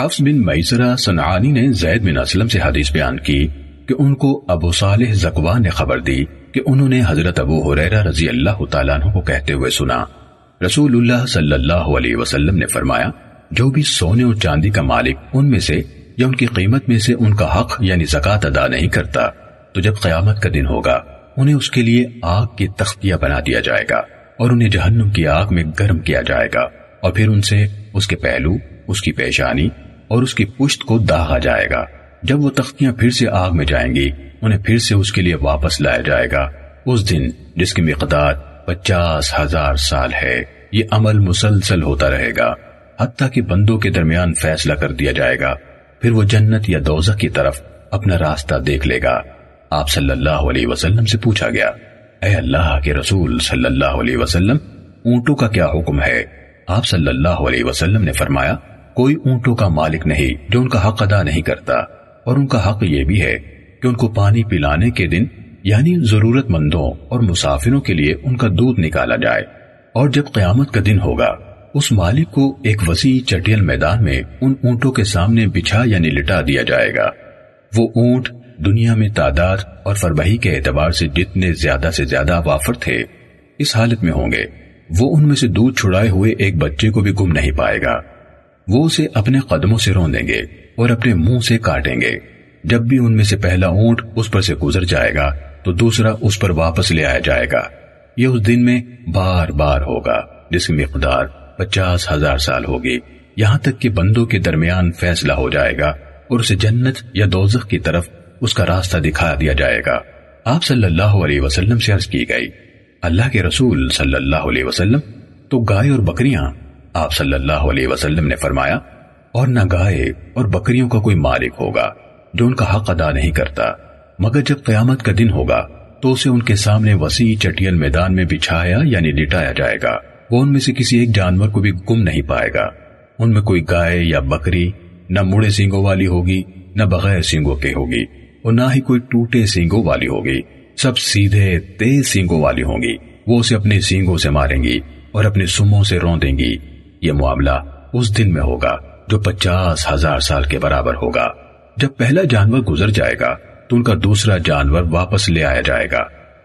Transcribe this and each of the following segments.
حفظ بن میسرہ سنعانی نے زید بن اسلم سے حدیث بیان کی کہ ان کو ابو صالح زکوان نے خبر دی کہ انہوں نے حضرت ابو حریرہ رضی اللہ تعالیٰ عنہ کو کہتے ہوئے سنا۔ رسول اللہ صلی اللہ علیہ وسلم نے فرمایا، جو بھی سونے اور چاندی کا مالک ان میں سے یا ان کی قیمت میں سے ان کا حق یعنی زکوٰۃ ادا نہیں کرتا، تو جب قیامت کا دن ہوگا، انہیں اس کے لیے آگ کی تختیہ بنا دیا جائے گا اور انہیں جہنم کی آگ میں گرم کیا جائے گا اور پھر ان سے اس کے پہلو، اس کی پیشانی اور اس کی پشت کو داغا جائے گا۔ جب وہ تختیاں پھر سے آگ میں جائیں گی، انہیں پھر سے اس کے لیے واپس لایا جائے گا۔ اس دن جس کی مقدار پچاس ہزار سال ہے، یہ عمل مسلسل ہوتا رہے گا۔ حتیٰ کہ بندوں کے درمیان فیصلہ کر دیا جائے گا۔ پھر وہ جنت یا دوزہ کی طرف اپنا راستہ دیکھ لے گا۔ آپ صلی اللہ علیہ وسلم سے پوچھا گیا، اے اللہ کے رسول صلی اللہ علیہ وسلم، اونٹوں کا کیا حکم ہے؟ آپ صلی اللہ علیہ وسلم نے فرمایا کوئی اونٹوں کا مالک نہیں جو ان کا حق ادا نہیں کرتا، اور ان کا حق یہ بھی ہے کہ ان کو پانی پلانے کے دن یعنی ضرورت مندوں اور مسافروں کے لیے ان کا دودھ نکالا جائے۔ اور جب قیامت کا دن ہوگا، اس مالک کو ایک وسیع چٹیل میدان میں ان اونٹوں کے سامنے بچھا یعنی لٹا دیا جائے گا۔ وہ اونٹ دنیا میں تعداد اور فربہی کے اعتبار سے جتنے زیادہ سے زیادہ وافر تھے، اس حالت میں ہوں گے۔ وہ ان میں سے دودھ چھڑائے ہوئے ایک بچے کو بھی گم نہیں پائے گا۔ وہ اسے اپنے قدموں سے رون دیں گے اور اپنے منہ سے کاٹیں گے۔ جب بھی ان میں سے پہلا اونٹ اس پر سے گزر جائے گا، تو دوسرا اس پر واپس لے آیا جائے گا۔ یہ اس دن میں بار بار ہوگا، جس کی مقدار پچاس ہزار سال ہوگی۔ یہاں تک کہ بندوں کے درمیان فیصلہ ہو جائے گا اور اسے جنت یا دوزخ کی طرف اس کا راستہ دکھا دیا جائے گا۔ آپ صلی اللہ علیہ وسلم سے عرض کی گئی، اللہ کے رسول صلی اللہ علیہ وسلم تو گائے اور بکریاں آپ صلی اللہ علیہ وسلم نے فرمایا، اور نہ گائے اور بکریوں کا کوئی مالک ہوگا جو ان کا حق ادا نہیں کرتا، مگر جب قیامت کا دن ہوگا تو اسے ان کے سامنے وسیع چٹیل میدان میں بچھایا یعنی لٹایا جائے گا۔ وہ ان میں سے کسی ایک جانور کو بھی گم نہیں پائے گا۔ ان میں کوئی گائے یا بکری نہ مڑے سینگوں والی ہوگی، نہ بغیر سینگوں کے ہوگی، اور نہ ہی کوئی ٹوٹے سینگوں والی ہوگی۔ سب سیدھے تیز سینگوں والی ہوں گی۔ وہ اسے اپنے سینگوں سے ماریں گی اور اپنے سموں سے رون دیں گی۔ یہ معاملہ اس دن میں ہوگا جو پچاس ہزار سال کے برابر ہوگا۔ جب پہلا جانور گزر جائے گا، تو ان کا دوسرا جانور واپس لے آیا جائے گا،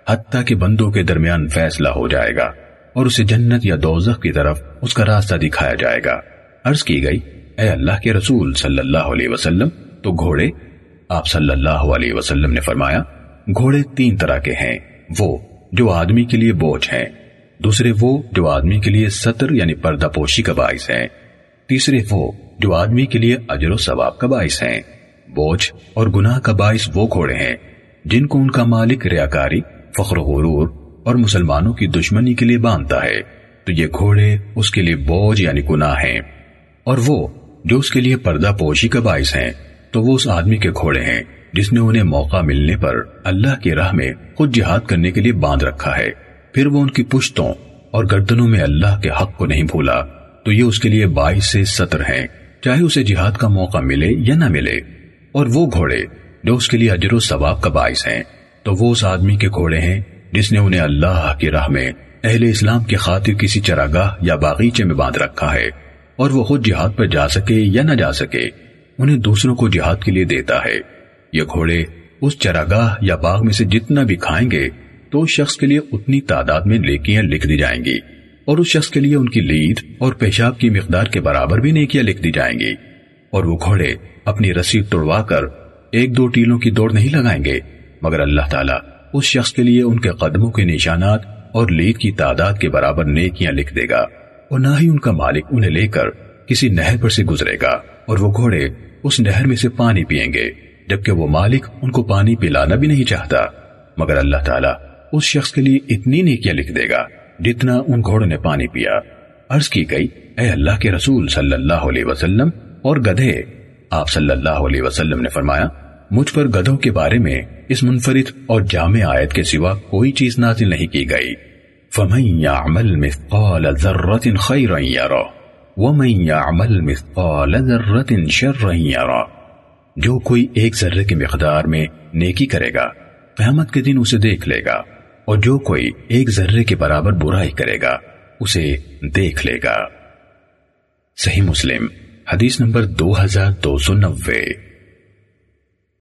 حتیٰ کہ بندوں کے درمیان فیصلہ ہو جائے گا اور اسے جنت یا دوزخ کی طرف اس کا راستہ دکھایا جائے گا۔ عرض کی گئی، اے اللہ کے رسول صلی اللہ علیہ وسلم، تو گھوڑے، آپ صلی اللہ علیہ وسلم نے فرمایا، گھوڑے تین طرح کے ہیں، وہ جو آدمی کے لیے بوجھ ہیں۔ دوسرے وہ جو آدمی کے لیے سطر یعنی پردہ پوشی کا باعث ہیں۔ تیسرے وہ جو آدمی کے لیے اجر و ثواب کا باعث ہیں۔ بوجھ اور گناہ کا باعث وہ گھوڑے ہیں جن کو ان کا مالک ریاکاری فخر و غرور اور مسلمانوں کی دشمنی کے لیے باندھتا ہے۔ تو یہ گھوڑے اس کے لیے بوجھ یعنی گناہ ہیں۔ اور وہ جو اس کے لیے پردہ پوشی کا باعث ہیں، تو وہ اس آدمی کے گھوڑے ہیں جس نے انہیں موقع ملنے پر اللہ کی راہ میں خود جہاد کرنے کے لیے باندھ رکھا ہے۔ پھر وہ ان کی پشتوں اور گردنوں میں اللہ کے حق کو نہیں بھولا۔ تو یہ اس کے لیے باعث سے سطر ہیں۔ چاہے اسے جہاد کا موقع ملے یا نہ ملے۔ اور وہ گھوڑے جو اس کے لیے اجر و ثواب کا باعث ہیں۔ تو وہ اس آدمی کے گھوڑے ہیں جس نے انہیں اللہ کی راہ میں اہل اسلام کی خاطر کسی چراگاہ یا باغیچے میں باندھ رکھا ہے۔ اور وہ خود جہاد پر جا سکے یا نہ جا سکے، انہیں دوسروں کو جہاد کے لیے دیتا ہے۔ یہ گھوڑے اس چراگاہ یا باغ میں سے جتنا بھی کھائیں گے تو اس شخص کے لیے اتنی تعداد میں لیکیاں لکھ دی جائیں گی اور اس شخص کے لیے ان کی لید اور پیشاب کی مقدار کے برابر بھی نیکیاں لکھ دی جائیں گی اور وہ گھوڑے اپنی رسید توڑوا کر ایک دو ٹیلوں کی دوڑ نہیں لگائیں گے، مگر اللہ تعالیٰ اس شخص کے لیے ان کے قدموں کے نشانات اور لید کی تعداد کے برابر نیکیاں لکھ دے گا اور نہ ہی ان کا مالک انہیں لے کر کسی نہر پر سے گزرے گا اور وہ گھوڑے اس نہر میں سے پانی پیئیں گے، جبکہ وہ مالک ان کو پانی پلانا بھی نہیں چاہتا۔ مگر اللہ تعالیٰ اس شخص کے لیے اتنی نیکیاں لکھ دے گا جتنا ان گھوڑوں نے پانی پیا۔ عرض کی گئی، اے اللہ کے رسول صلی اللہ علیہ وسلم، اور گدھے۔ آپ صلی اللہ علیہ وسلم نے فرمایا، مجھ پر گدھوں کے بارے میں اس منفرد اور جامع آیت کے سوا کوئی چیز نازل نہیں کی گئی۔ فَمَن يَعْمَلْ مِثْقَالَ ذَرَّةٍ خَيْرًا يَرَى وَمَن يَعْمَلْ مِثْقَالَ ذَرَّةٍ شَرًّا يَرَى جو کوئی ایک ذرے کی مقدار میں نیکی کرے گا، قیامت کے دن اسے دیکھ لے گا۔ اور جو کوئی ایک ذرے کے برابر برائی کرے گا، اسے دیکھ لے گا۔ صحیح مسلم، حدیث نمبر دو ہزار دو سو نوے۔